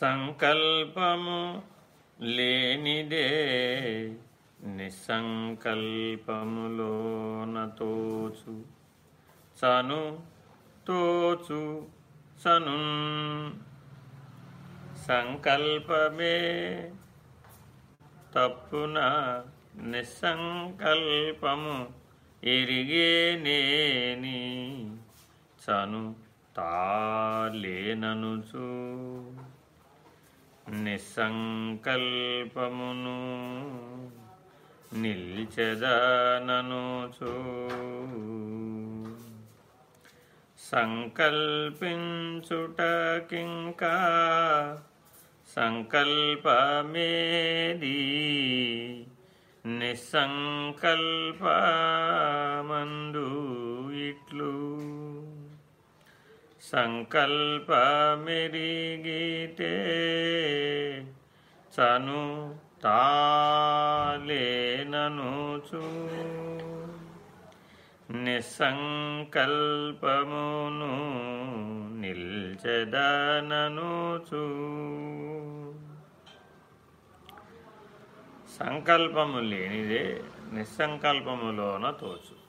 సంకల్పము లేనిదే నిస్సంకల్పములోన తోచు. చను తోచు సను సంకల్పమే తప్పున నిస్సంకల్పము ఎరిగేనేని. చను తాలేననుచు. నిస్సంకల్పమును నిల్చెదననుచు సంకల్పించుటకింకా సంకల్పమేది? నిస్సంకల్పమందు ఇట్లు. సంకల్పమెరిగితే చను తాలేననుచు. నిస్సంకల్పమును నిల్చెదననుచు. సంకల్పము లేనిదే నిస్సంకల్పములోన తోచు.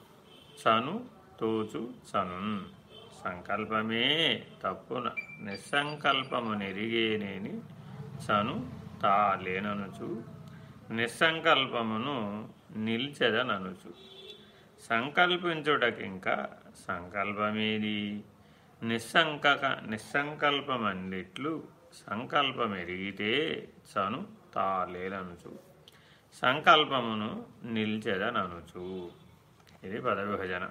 చను తోచు చను సంకల్పమే తప్పున. నిస్సంకల్పము నెరిగేనేని చను తాలేననుచు. నిస్సంకల్పమును నిల్చెదననుచు. సంకల్పించుటకింకా సంకల్పమేది? నిస్సంకక నిస్సంకల్పమన్నిట్లు సంకల్పమెరిగితే చను తాలేననుచు. సంకల్పమును నిల్చెదననుచు. ఇది పదవిభజన.